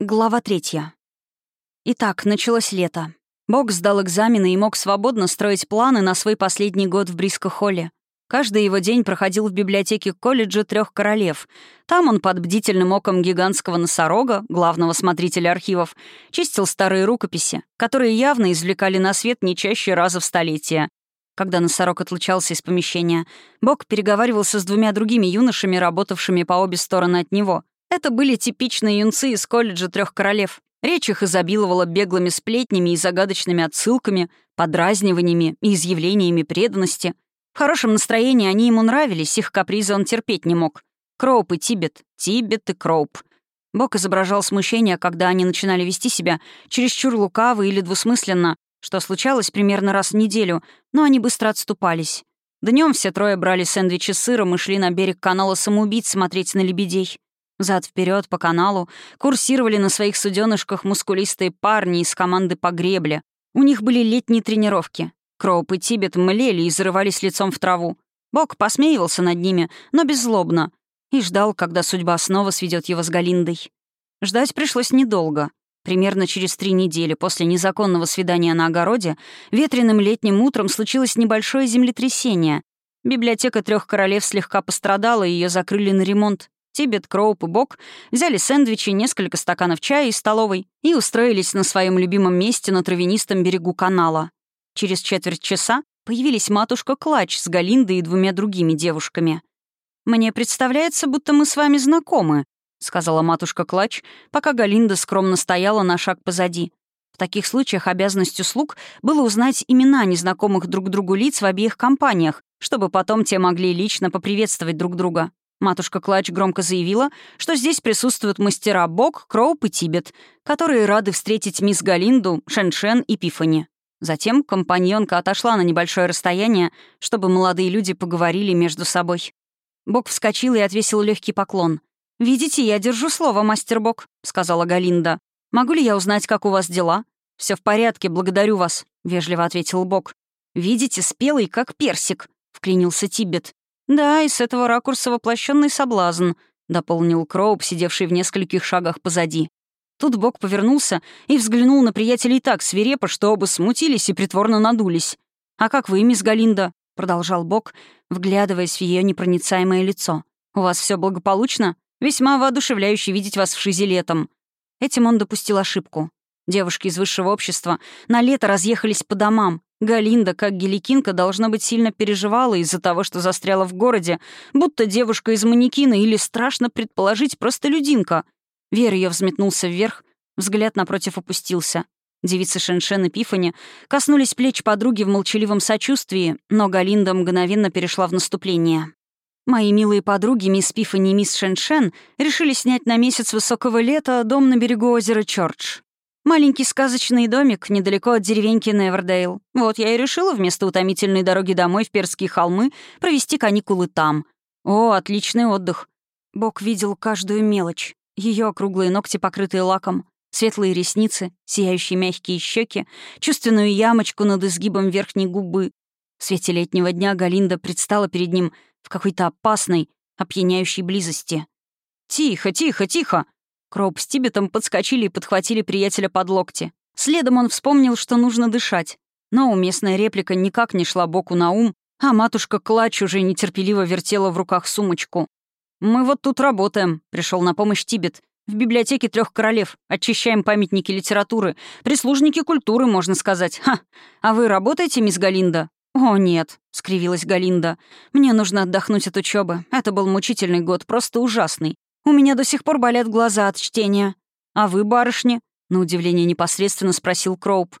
Глава третья. Итак, началось лето. Бог сдал экзамены и мог свободно строить планы на свой последний год в Бриско-Холле. Каждый его день проходил в библиотеке колледжа трех королев. Там он под бдительным оком гигантского носорога, главного смотрителя архивов, чистил старые рукописи, которые явно извлекали на свет не чаще раза в столетие. Когда носорог отлучался из помещения, Бог переговаривался с двумя другими юношами, работавшими по обе стороны от него — это были типичные юнцы из колледжа трех королев. Речь их изобиловала беглыми сплетнями и загадочными отсылками, подразниваниями и изъявлениями преданности. В хорошем настроении они ему нравились, их капризы он терпеть не мог. Кроуп и Тибет, Тибет и Кроуп. Бок изображал смущение, когда они начинали вести себя чересчур лукаво или двусмысленно, что случалось примерно раз в неделю, но они быстро отступались. Днем все трое брали сэндвичи с сыром и шли на берег канала самоубийц смотреть на лебедей. Зад вперед по каналу курсировали на своих суденышках мускулистые парни из команды по гребле. У них были летние тренировки. Кроуп и Тибет млели и зарывались лицом в траву. Бок посмеивался над ними, но беззлобно, и ждал, когда судьба снова сведет его с Галиндой. Ждать пришлось недолго. Примерно через три недели после незаконного свидания на огороде ветреным летним утром случилось небольшое землетрясение. Библиотека трех королев слегка пострадала, и ее закрыли на ремонт. Тибет, Кроуп и Бок взяли сэндвичи, несколько стаканов чая из столовой и устроились на своем любимом месте на травянистом берегу канала. Через четверть часа появились матушка Клач с Галиндой и двумя другими девушками. «Мне представляется, будто мы с вами знакомы», — сказала матушка Клач, пока Галинда скромно стояла на шаг позади. В таких случаях обязанностью слуг было узнать имена незнакомых друг другу лиц в обеих компаниях, чтобы потом те могли лично поприветствовать друг друга. Матушка Клач громко заявила, что здесь присутствуют мастера Бог, Кроуп и Тибет, которые рады встретить мисс Галинду, Шеншен и Пифани. Затем компаньонка отошла на небольшое расстояние, чтобы молодые люди поговорили между собой. Бог вскочил и отвесил легкий поклон. «Видите, я держу слово, мастер Бог», — сказала Галинда. «Могу ли я узнать, как у вас дела?» Все в порядке, благодарю вас», — вежливо ответил Бог. «Видите, спелый, как персик», — вклинился Тибет. «Да, и с этого ракурса воплощенный соблазн», — дополнил Кроуп, сидевший в нескольких шагах позади. Тут Бог повернулся и взглянул на приятелей так свирепо, что оба смутились и притворно надулись. «А как вы, мисс Галинда?» — продолжал Бог, вглядываясь в ее непроницаемое лицо. «У вас все благополучно? Весьма воодушевляюще видеть вас в Шизе летом». Этим он допустил ошибку. Девушки из высшего общества на лето разъехались по домам, Галинда, как геликинка, должно быть, сильно переживала из-за того, что застряла в городе, будто девушка из манекина или, страшно предположить, просто людинка. Вера ее взметнулся вверх, взгляд напротив опустился. Девицы Шеншен и Пифани коснулись плеч подруги в молчаливом сочувствии, но Галинда мгновенно перешла в наступление. Мои милые подруги, мисс Пифани и мисс Шеншен, решили снять на месяц высокого лета дом на берегу озера Чордж. Маленький сказочный домик недалеко от деревеньки Невердейл. Вот я и решила вместо утомительной дороги домой в Перские холмы провести каникулы там. О, отличный отдых. Бог видел каждую мелочь. Ее округлые ногти, покрытые лаком, светлые ресницы, сияющие мягкие щеки, чувственную ямочку над изгибом верхней губы. В свете летнего дня Галинда предстала перед ним в какой-то опасной, опьяняющей близости. «Тихо, тихо, тихо!» Кроуп с Тибетом подскочили и подхватили приятеля под локти. Следом он вспомнил, что нужно дышать. Но уместная реплика никак не шла боку на ум, а матушка Клач уже нетерпеливо вертела в руках сумочку. «Мы вот тут работаем», — пришел на помощь Тибет. «В библиотеке трех королев. Очищаем памятники литературы. Прислужники культуры, можно сказать. Ха! А вы работаете, мисс Галинда?» «О, нет», — скривилась Галинда. «Мне нужно отдохнуть от учебы. Это был мучительный год, просто ужасный. У меня до сих пор болят глаза от чтения. А вы, барышни?» — на удивление непосредственно спросил Кроуп.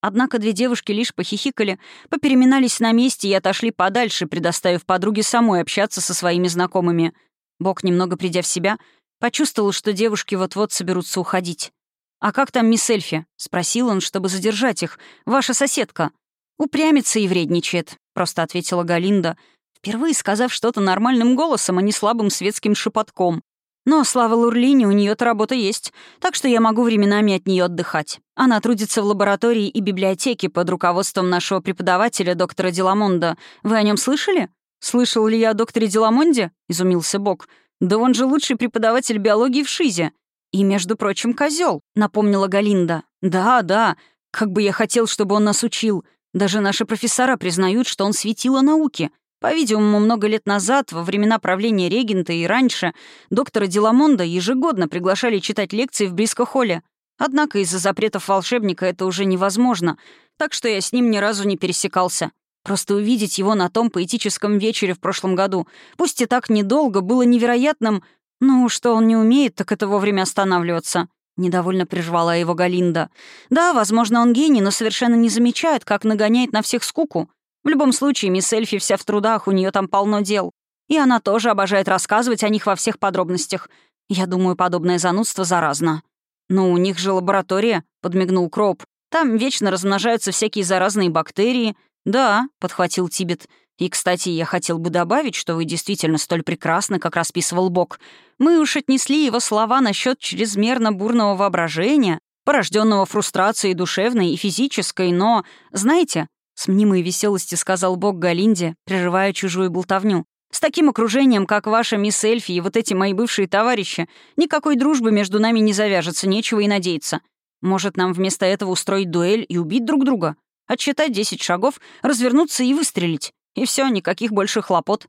Однако две девушки лишь похихикали, попереминались на месте и отошли подальше, предоставив подруге самой общаться со своими знакомыми. Бог, немного придя в себя, почувствовал, что девушки вот-вот соберутся уходить. «А как там мисс Эльфи?» — спросил он, чтобы задержать их. «Ваша соседка». «Упрямится и вредничает», — просто ответила Галинда, впервые сказав что-то нормальным голосом, а не слабым светским шепотком. Но, слава Лурлине, у нее то работа есть, так что я могу временами от нее отдыхать. Она трудится в лаборатории и библиотеке под руководством нашего преподавателя, доктора Деламонда. Вы о нем слышали? «Слышал ли я о докторе Деламонде?» — изумился Бог. «Да он же лучший преподаватель биологии в ШИЗе. «И, между прочим, козел, напомнила Галинда. «Да, да. Как бы я хотел, чтобы он нас учил. Даже наши профессора признают, что он светило науки. По-видимому, много лет назад, во времена правления регента и раньше, доктора Деламонда ежегодно приглашали читать лекции в Бриско-холле. Однако из-за запретов волшебника это уже невозможно, так что я с ним ни разу не пересекался. Просто увидеть его на том поэтическом вечере в прошлом году, пусть и так недолго, было невероятным, ну, что он не умеет, так это вовремя останавливаться. Недовольно прервала его Галинда. «Да, возможно, он гений, но совершенно не замечает, как нагоняет на всех скуку. В любом случае, мисс Эльфи вся в трудах, у нее там полно дел. И она тоже обожает рассказывать о них во всех подробностях. Я думаю, подобное занудство заразно». «Но у них же лаборатория», — подмигнул Кроп. «Там вечно размножаются всякие заразные бактерии». «Да», — подхватил Тибет. И, кстати, я хотел бы добавить, что вы действительно столь прекрасны, как расписывал Бог. Мы уж отнесли его слова насчет чрезмерно бурного воображения, порожденного фрустрацией душевной и физической, но, знаете, с мнимой веселостью сказал Бог Галинде, прерывая чужую болтовню. «С таким окружением, как ваша мисс Эльфи и вот эти мои бывшие товарищи, никакой дружбы между нами не завяжется, нечего и надеяться. Может, нам вместо этого устроить дуэль и убить друг друга? Отсчитать десять шагов, развернуться и выстрелить. И все, никаких больше хлопот.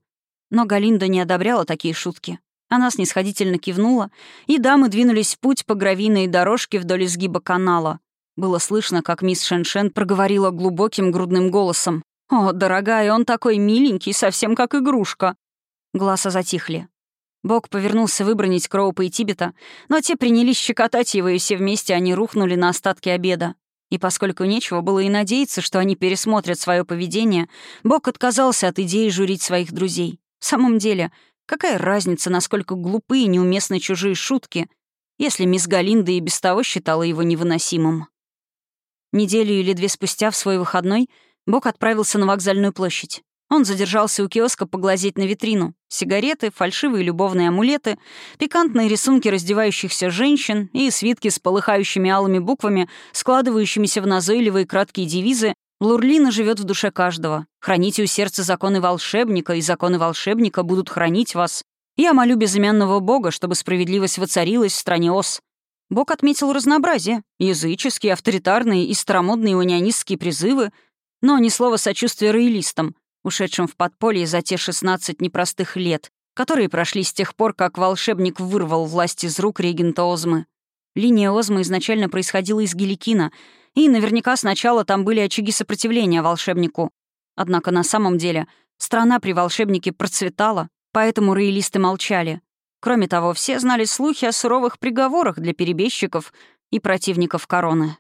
Но Галинда не одобряла такие шутки. Она снисходительно кивнула, и дамы двинулись в путь по гравийной дорожке вдоль изгиба канала. Было слышно, как мисс Шеншен проговорила глубоким грудным голосом. «О, дорогая, он такой миленький, совсем как игрушка!» Глаза затихли. Бог повернулся выбронить Кроупа и Тибета, но те принялись щекотать его, и все вместе они рухнули на остатки обеда. И поскольку нечего было и надеяться, что они пересмотрят свое поведение, Бог отказался от идеи журить своих друзей. В самом деле, какая разница, насколько глупые и неуместны чужие шутки, если мисс Галинда и без того считала его невыносимым? Неделю или две спустя в свой выходной Бог отправился на вокзальную площадь. Он задержался у киоска поглазеть на витрину. Сигареты, фальшивые любовные амулеты, пикантные рисунки раздевающихся женщин и свитки с полыхающими алыми буквами, складывающимися в назойливые краткие девизы «Лурлина живет в душе каждого. Храните у сердца законы волшебника, и законы волшебника будут хранить вас. Я молю безымянного бога, чтобы справедливость воцарилась в стране Ос». Бог отметил разнообразие — языческие, авторитарные и старомодные унионистские призывы, но ни слова сочувствия роялистам — ушедшим в подполье за те 16 непростых лет, которые прошли с тех пор, как волшебник вырвал власть из рук регента Озмы. Линия Озмы изначально происходила из Геликина, и наверняка сначала там были очаги сопротивления волшебнику. Однако на самом деле страна при волшебнике процветала, поэтому роялисты молчали. Кроме того, все знали слухи о суровых приговорах для перебежчиков и противников короны.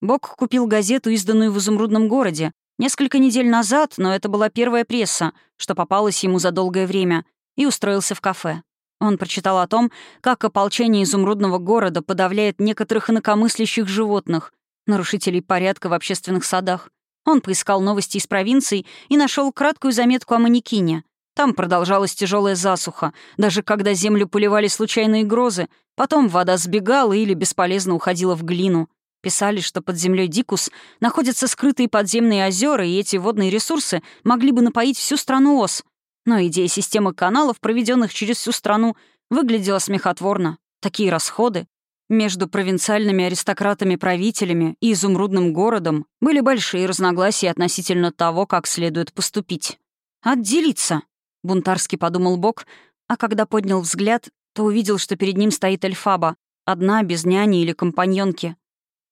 Бог купил газету, изданную в изумрудном городе, Несколько недель назад, но это была первая пресса, что попалась ему за долгое время, и устроился в кафе. Он прочитал о том, как ополчение изумрудного города подавляет некоторых инакомыслящих животных, нарушителей порядка в общественных садах. Он поискал новости из провинций и нашел краткую заметку о манекине. Там продолжалась тяжелая засуха, даже когда землю поливали случайные грозы, потом вода сбегала или бесполезно уходила в глину. Писали, что под землей Дикус находятся скрытые подземные озера, и эти водные ресурсы могли бы напоить всю страну ос. Но идея системы каналов, проведенных через всю страну, выглядела смехотворно. Такие расходы между провинциальными аристократами-правителями и изумрудным городом были большие разногласия относительно того, как следует поступить. «Отделиться», — бунтарски подумал Бог, а когда поднял взгляд, то увидел, что перед ним стоит Эльфаба, одна, без няни или компаньонки.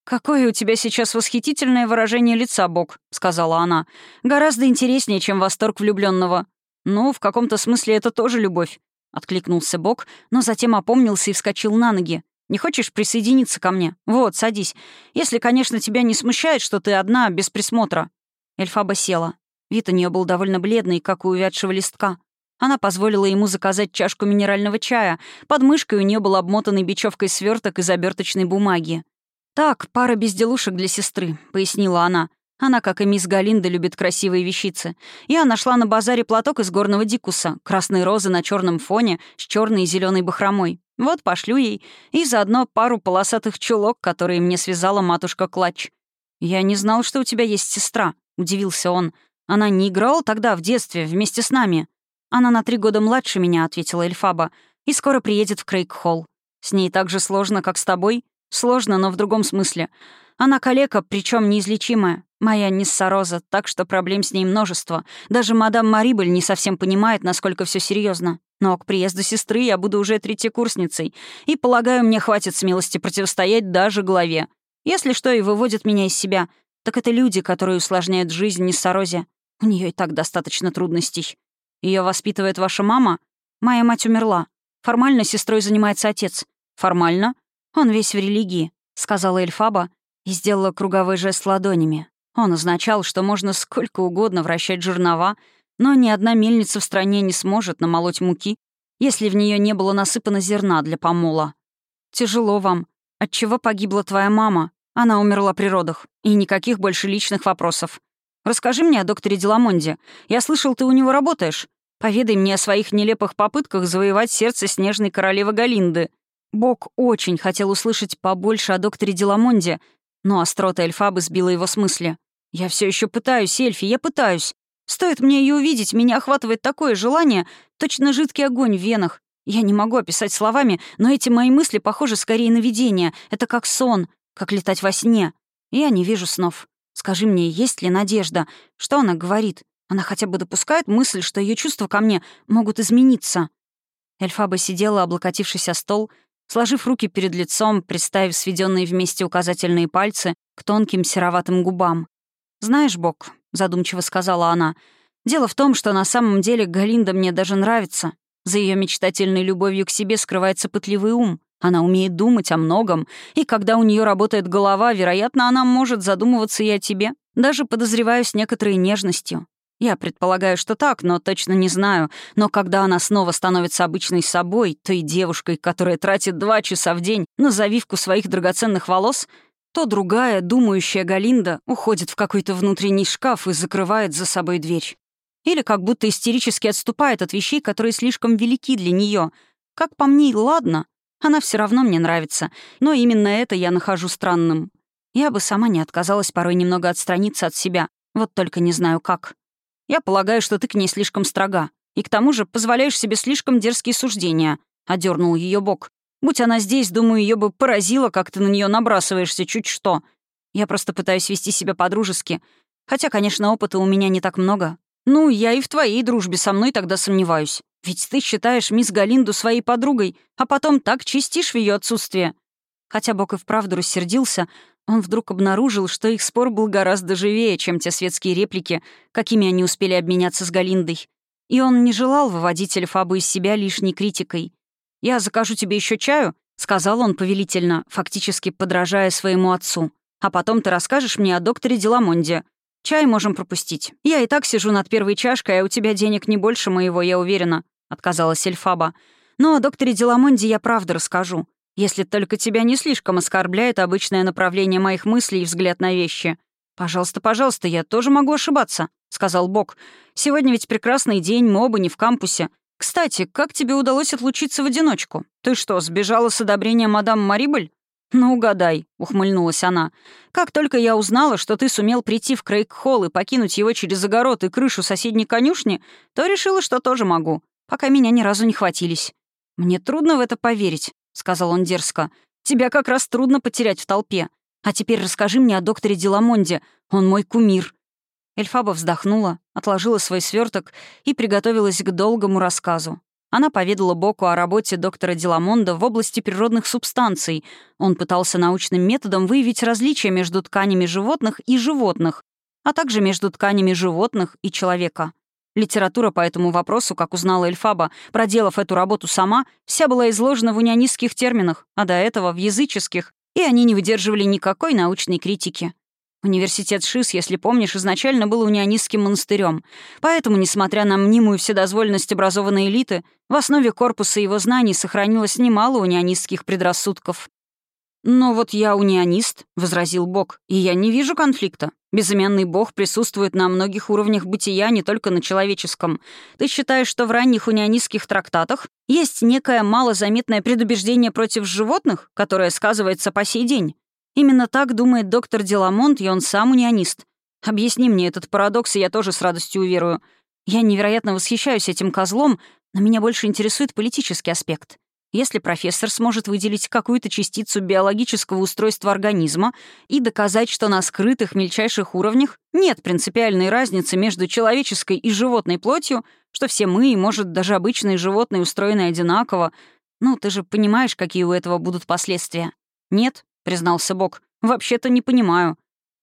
«Какое у тебя сейчас восхитительное выражение лица, Бог», — сказала она. «Гораздо интереснее, чем восторг влюбленного. «Ну, в каком-то смысле это тоже любовь», — откликнулся Бог, но затем опомнился и вскочил на ноги. «Не хочешь присоединиться ко мне? Вот, садись. Если, конечно, тебя не смущает, что ты одна, без присмотра». Эльфаба села. Вид у нее был довольно бледный, как у увядшего листка. Она позволила ему заказать чашку минерального чая. Под мышкой у нее был обмотанный бечевкой сверток из оберточной бумаги. «Так, пара безделушек для сестры», — пояснила она. Она, как и мисс Галинда, любит красивые вещицы. Я нашла на базаре платок из горного дикуса, красные розы на черном фоне с черной и зеленой бахромой. Вот пошлю ей. И заодно пару полосатых чулок, которые мне связала матушка Клач. «Я не знал, что у тебя есть сестра», — удивился он. «Она не играла тогда, в детстве, вместе с нами?» «Она на три года младше меня», — ответила Эльфаба, «и скоро приедет в Крейг-Холл. С ней так же сложно, как с тобой? Сложно, но в другом смысле. Она калека, причем неизлечимая. Моя Ниссароза, так что проблем с ней множество. Даже мадам Марибель не совсем понимает, насколько все серьезно. Но к приезду сестры я буду уже третьекурсницей. И, полагаю, мне хватит смелости противостоять даже главе. Если что и выводит меня из себя, так это люди, которые усложняют жизнь Ниссарозе. У нее и так достаточно трудностей. Ее воспитывает ваша мама? Моя мать умерла. Формально сестрой занимается отец. Формально? Он весь в религии, сказала Эльфаба и сделала круговой жест ладонями. Он означал, что можно сколько угодно вращать жернова, но ни одна мельница в стране не сможет намолоть муки, если в нее не было насыпано зерна для помола. «Тяжело вам. Отчего погибла твоя мама? Она умерла при родах. И никаких больше личных вопросов. Расскажи мне о докторе Деламонде. Я слышал, ты у него работаешь. Поведай мне о своих нелепых попытках завоевать сердце снежной королевы Галинды». Бог очень хотел услышать побольше о докторе Деламонде, но острота Эльфабы сбила его с мысли. «Я все еще пытаюсь, Эльфи, я пытаюсь. Стоит мне ее увидеть, меня охватывает такое желание, точно жидкий огонь в венах. Я не могу описать словами, но эти мои мысли похожи скорее на видение. Это как сон, как летать во сне. Я не вижу снов. Скажи мне, есть ли надежда? Что она говорит? Она хотя бы допускает мысль, что ее чувства ко мне могут измениться. Эльфаба сидела, облокотившись о стол, сложив руки перед лицом, приставив сведенные вместе указательные пальцы к тонким сероватым губам. «Знаешь, Бог», — задумчиво сказала она, — «дело в том, что на самом деле Галинда мне даже нравится. За ее мечтательной любовью к себе скрывается пытливый ум. Она умеет думать о многом, и когда у нее работает голова, вероятно, она может задумываться и о тебе. Даже подозреваю с некоторой нежностью. Я предполагаю, что так, но точно не знаю. Но когда она снова становится обычной собой, той девушкой, которая тратит два часа в день на завивку своих драгоценных волос, то другая, думающая Галинда, уходит в какой-то внутренний шкаф и закрывает за собой дверь. Или как будто истерически отступает от вещей, которые слишком велики для нее. Как по мне, ладно, она все равно мне нравится, но именно это я нахожу странным. Я бы сама не отказалась порой немного отстраниться от себя, вот только не знаю как. Я полагаю, что ты к ней слишком строга, и к тому же позволяешь себе слишком дерзкие суждения», — одернул ее бок. Будь она здесь, думаю, ее бы поразило, как ты на нее набрасываешься чуть что. Я просто пытаюсь вести себя по-дружески. Хотя, конечно, опыта у меня не так много. Ну, я и в твоей дружбе со мной тогда сомневаюсь. Ведь ты считаешь мисс Галинду своей подругой, а потом так чистишь в ее отсутствие. Хотя Бог и вправду рассердился, он вдруг обнаружил, что их спор был гораздо живее, чем те светские реплики, какими они успели обменяться с Галиндой. И он не желал выводить Эльфабу из себя лишней критикой. «Я закажу тебе еще чаю», — сказал он повелительно, фактически подражая своему отцу. «А потом ты расскажешь мне о докторе Деламонде. Чай можем пропустить. Я и так сижу над первой чашкой, а у тебя денег не больше моего, я уверена», — отказалась Эльфаба. «Но о докторе Деламонде я правда расскажу, если только тебя не слишком оскорбляет обычное направление моих мыслей и взгляд на вещи. Пожалуйста, пожалуйста, я тоже могу ошибаться», — сказал Бог. «Сегодня ведь прекрасный день, мы оба не в кампусе. «Кстати, как тебе удалось отлучиться в одиночку? Ты что, сбежала с одобрения мадам Марибель?» «Ну, угадай», — ухмыльнулась она. «Как только я узнала, что ты сумел прийти в Крейг-холл и покинуть его через огород и крышу соседней конюшни, то решила, что тоже могу, пока меня ни разу не хватились». «Мне трудно в это поверить», — сказал он дерзко. «Тебя как раз трудно потерять в толпе. А теперь расскажи мне о докторе Деламонде. Он мой кумир. Эльфаба вздохнула, отложила свой сверток и приготовилась к долгому рассказу. Она поведала Боку о работе доктора Деламонда в области природных субстанций. Он пытался научным методом выявить различия между тканями животных и животных, а также между тканями животных и человека. Литература по этому вопросу, как узнала Эльфаба, проделав эту работу сама, вся была изложена в унионистских терминах, а до этого — в языческих, и они не выдерживали никакой научной критики. Университет ШИС, если помнишь, изначально был унионистским монастырем, поэтому, несмотря на мнимую вседозволенность образованной элиты, в основе корпуса его знаний сохранилось немало унионистских предрассудков. «Но вот я унионист», — возразил Бог, — «и я не вижу конфликта. Безымянный Бог присутствует на многих уровнях бытия, не только на человеческом. Ты считаешь, что в ранних унионистских трактатах есть некое малозаметное предубеждение против животных, которое сказывается по сей день? Именно так думает доктор Деламонт, и он сам унионист. Объясни мне этот парадокс, и я тоже с радостью уверую. Я невероятно восхищаюсь этим козлом, но меня больше интересует политический аспект. Если профессор сможет выделить какую-то частицу биологического устройства организма и доказать, что на скрытых мельчайших уровнях нет принципиальной разницы между человеческой и животной плотью, что все мы, и, может, даже обычные животные устроены одинаково, ну, ты же понимаешь, какие у этого будут последствия. «Нет», — признался Бог, — «вообще-то не понимаю.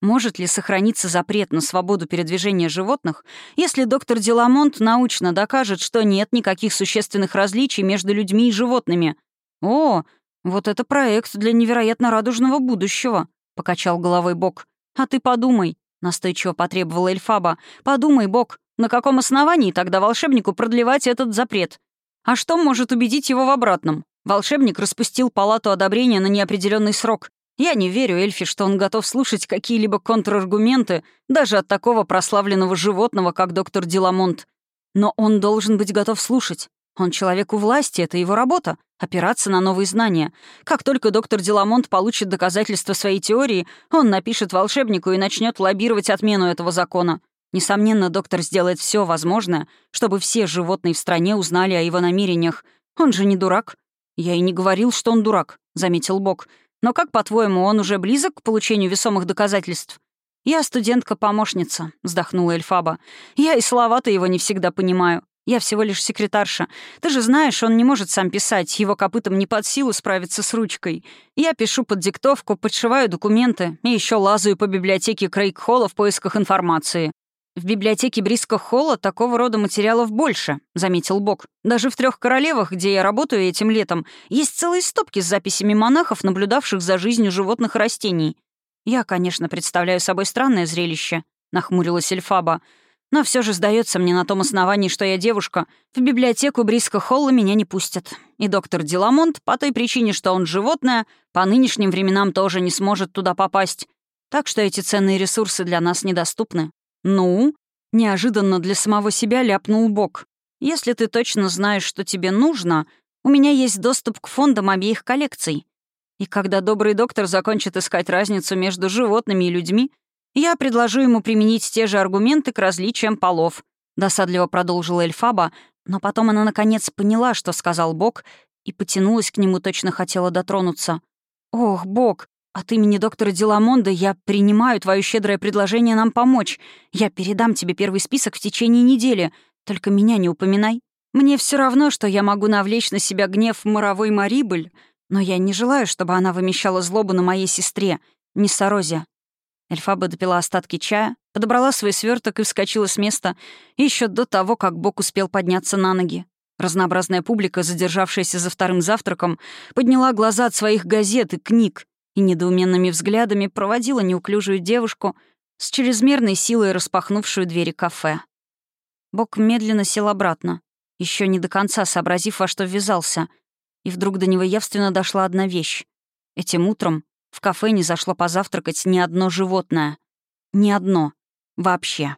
Может ли сохраниться запрет на свободу передвижения животных, если доктор Деламонт научно докажет, что нет никаких существенных различий между людьми и животными? О, вот это проект для невероятно радужного будущего, покачал головой Бог. А ты подумай, настойчиво потребовала Эльфаба. Подумай, Бог, на каком основании тогда волшебнику продлевать этот запрет? А что может убедить его в обратном? Волшебник распустил палату одобрения на неопределенный срок. Я не верю Эльфи, что он готов слушать какие-либо контраргументы даже от такого прославленного животного, как доктор Диламонт. Но он должен быть готов слушать. Он человек у власти, это его работа — опираться на новые знания. Как только доктор Диламонт получит доказательства своей теории, он напишет волшебнику и начнет лоббировать отмену этого закона. Несомненно, доктор сделает все возможное, чтобы все животные в стране узнали о его намерениях. Он же не дурак. «Я и не говорил, что он дурак», — заметил Бог. Но как, по-твоему, он уже близок к получению весомых доказательств? «Я студентка-помощница», — вздохнула Эльфаба. «Я и слова-то его не всегда понимаю. Я всего лишь секретарша. Ты же знаешь, он не может сам писать, его копытом не под силу справиться с ручкой. Я пишу под диктовку, подшиваю документы и еще лазаю по библиотеке Крейг-Холла в поисках информации. «В библиотеке Бриска Холла такого рода материалов больше», — заметил Бог. «Даже в трех королевах, где я работаю этим летом, есть целые стопки с записями монахов, наблюдавших за жизнью животных и растений. Я, конечно, представляю собой странное зрелище», — нахмурилась Эльфаба. «Но все же сдается мне на том основании, что я девушка. В библиотеку Бриска Холла меня не пустят. И доктор Деламонт, по той причине, что он животное, по нынешним временам тоже не сможет туда попасть. Так что эти ценные ресурсы для нас недоступны. «Ну?» — неожиданно для самого себя ляпнул Бог. «Если ты точно знаешь, что тебе нужно, у меня есть доступ к фондам обеих коллекций. И когда добрый доктор закончит искать разницу между животными и людьми, я предложу ему применить те же аргументы к различиям полов», — досадливо продолжила Эльфаба, но потом она наконец поняла, что сказал Бог, и потянулась к нему, точно хотела дотронуться. «Ох, Бог, от имени доктора Деламонда я принимаю твое щедрое предложение нам помочь. Я передам тебе первый список в течение недели. Только меня не упоминай. Мне все равно, что я могу навлечь на себя гнев моровой Марибель, но я не желаю, чтобы она вымещала злобу на моей сестре, Ниссарозе». Эльфаба допила остатки чая, подобрала свой сверток и вскочила с места еще до того, как Бог успел подняться на ноги. Разнообразная публика, задержавшаяся за вторым завтраком, подняла глаза от своих газет и книг и недоуменными взглядами проводила неуклюжую девушку с чрезмерной силой распахнувшую двери кафе. Бог медленно сел обратно, еще не до конца сообразив, во что ввязался, и вдруг до него явственно дошла одна вещь. Этим утром в кафе не зашло позавтракать ни одно животное. Ни одно. Вообще.